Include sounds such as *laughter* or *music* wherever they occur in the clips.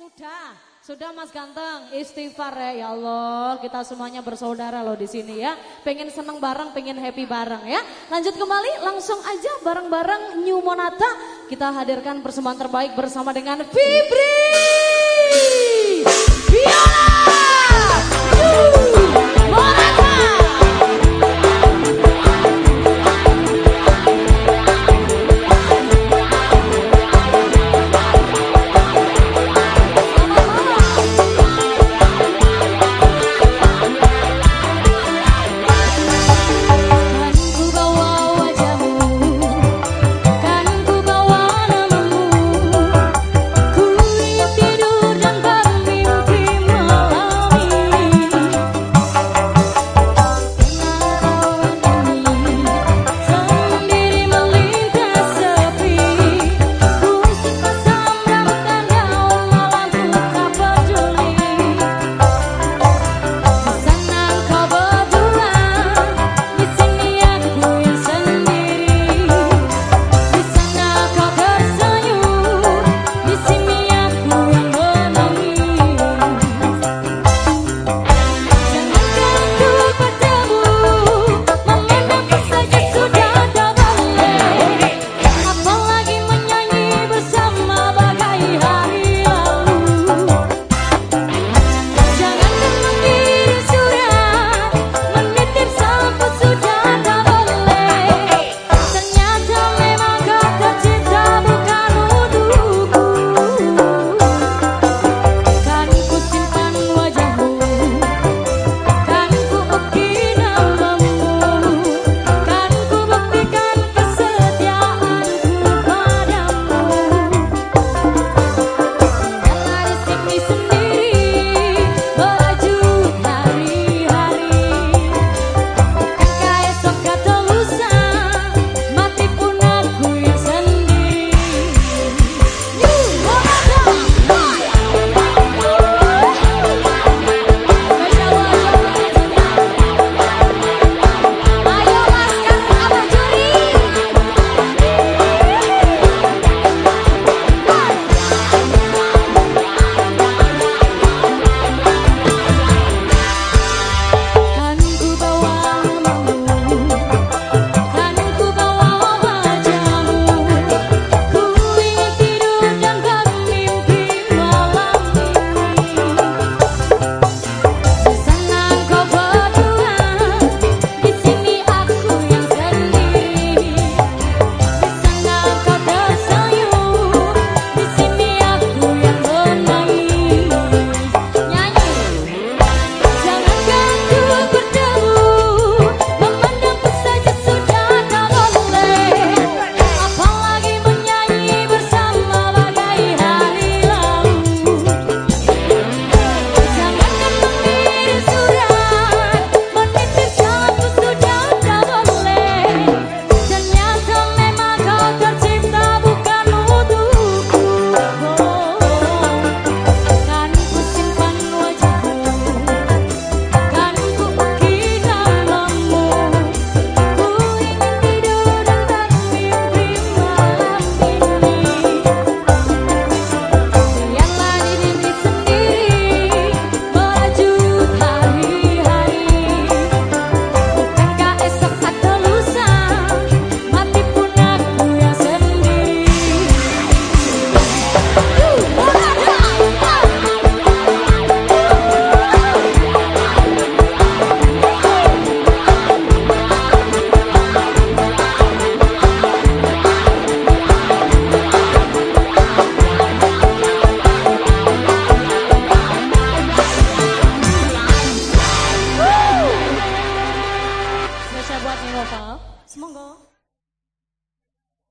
Sudah, sudah Mas Ganteng, istighfar ya, ya Allah. Kita semuanya bersaudara loh di sini ya. Pengen seneng bareng, pengen happy bareng ya. Lanjut kembali, langsung aja bareng-bareng New Monata. Kita hadirkan persembahan terbaik bersama dengan Fibri.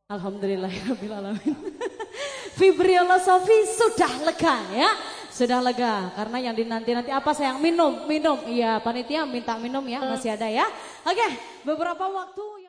Alhamdulillah ya alamin. *laughs* Fibriola Sofi sudah lega ya. Sudah lega karena yang dinanti nanti apa sayang minum minum iya panitia minta minum ya masih ada ya. Oke beberapa waktu